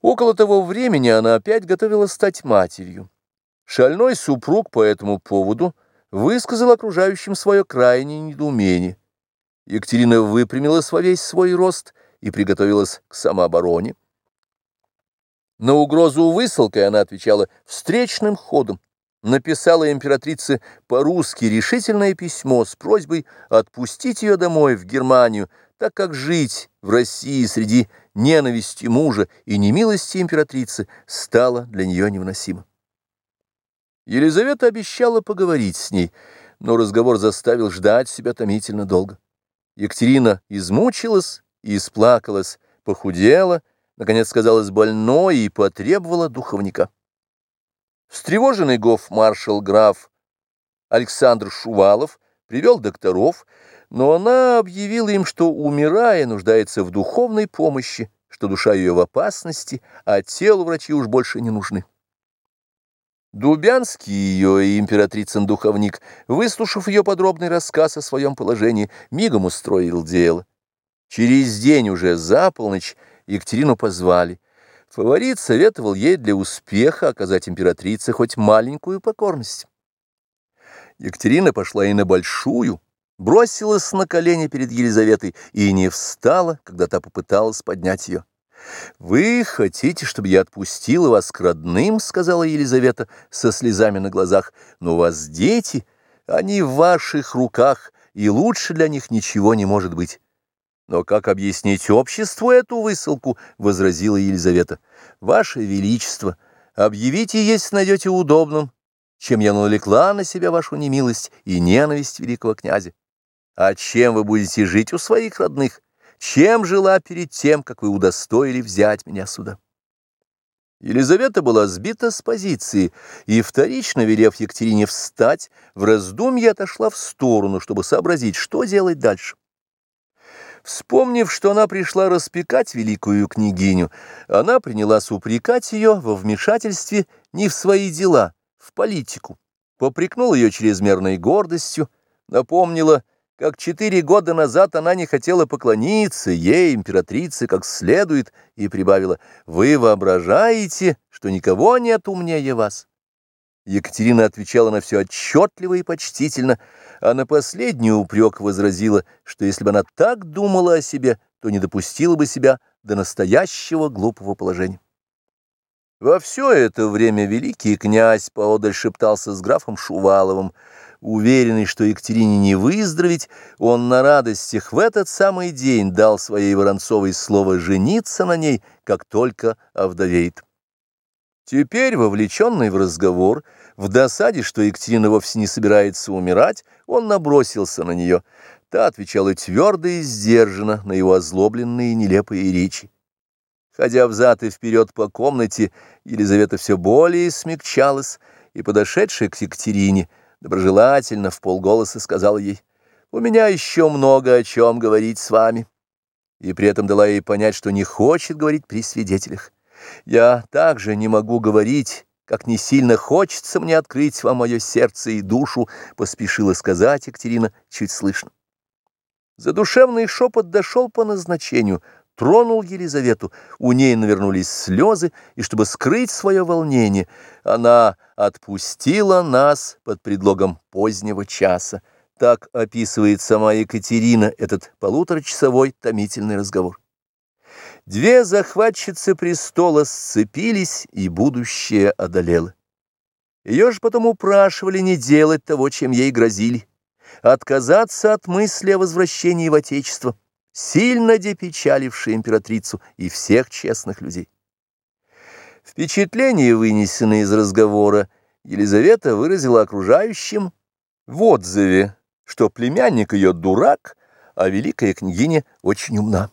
Около того времени она опять готовилась стать матерью. Шальной супруг по этому поводу высказал окружающим свое крайнее недоумение. Екатерина выпрямилась во весь свой рост и приготовилась к самообороне. На угрозу высылкой она отвечала встречным ходом. Написала императрице по-русски решительное письмо с просьбой отпустить ее домой в Германию, так как жить в России среди ненависти мужа и немилости императрицы стало для нее невыносимо. Елизавета обещала поговорить с ней, но разговор заставил ждать себя томительно долго. Екатерина измучилась и исплакалась, похудела, наконец сказалась больной и потребовала духовника. Встревоженный гоф-маршал граф Александр Шувалов привел докторов, но она объявила им, что, умирая, нуждается в духовной помощи, что душа ее в опасности, а телу врачи уж больше не нужны. Дубянский ее и императрицын духовник, выслушав ее подробный рассказ о своем положении, мигом устроил дело. Через день уже за полночь Екатерину позвали. Фаворит советовал ей для успеха оказать императрице хоть маленькую покорность. Екатерина пошла и на большую, бросилась на колени перед Елизаветой и не встала, когда та попыталась поднять ее. «Вы хотите, чтобы я отпустила вас к родным?» — сказала Елизавета со слезами на глазах. «Но у вас дети, они в ваших руках, и лучше для них ничего не может быть». «Но как объяснить обществу эту высылку?» — возразила Елизавета. «Ваше Величество, объявите, если найдете удобным, чем я навлекла на себя вашу немилость и ненависть великого князя. А чем вы будете жить у своих родных? Чем жила перед тем, как вы удостоили взять меня сюда?» Елизавета была сбита с позиции, и, вторично велев Екатерине встать, в раздумье отошла в сторону, чтобы сообразить, что делать дальше. Вспомнив, что она пришла распекать великую княгиню, она принялась упрекать ее во вмешательстве не в свои дела, в политику, попрекнула ее чрезмерной гордостью, напомнила, как четыре года назад она не хотела поклониться ей, императрице, как следует, и прибавила, «Вы воображаете, что никого нет умнее вас?» Екатерина отвечала на все отчетливо и почтительно, а на последний упрек возразила, что если бы она так думала о себе, то не допустила бы себя до настоящего глупого положения. Во все это время великий князь поодаль шептался с графом Шуваловым. Уверенный, что Екатерине не выздороветь, он на радостях в этот самый день дал своей Воронцовой слово жениться на ней, как только овдовеет. Теперь, вовлеченный в разговор, в досаде, что Екатерина вовсе не собирается умирать, он набросился на нее. Та отвечала твердо и сдержанно на его озлобленные нелепые речи. Ходя взад и вперед по комнате, Елизавета все более смягчалась, и, подошедшая к Екатерине, доброжелательно в полголоса сказала ей, «У меня еще много о чем говорить с вами», и при этом дала ей понять, что не хочет говорить при свидетелях. Я также не могу говорить, как не сильно хочется мне открыть вам мое сердце и душу, поспешила сказать Екатерина чуть слышно. Задушевный шепот дошел по назначению, тронул Елизавету, у ней навернулись слезы, и чтобы скрыть свое волнение, она отпустила нас под предлогом позднего часа. Так описывает сама Екатерина этот полуторачасовой томительный разговор. Две захватчицы престола сцепились, и будущее одолело. Ее же потом упрашивали не делать того, чем ей грозили, отказаться от мысли о возвращении в Отечество, сильно депечалившей императрицу и всех честных людей. Впечатление, вынесенное из разговора, Елизавета выразила окружающим в отзыве, что племянник ее дурак, а великая княгиня очень умна.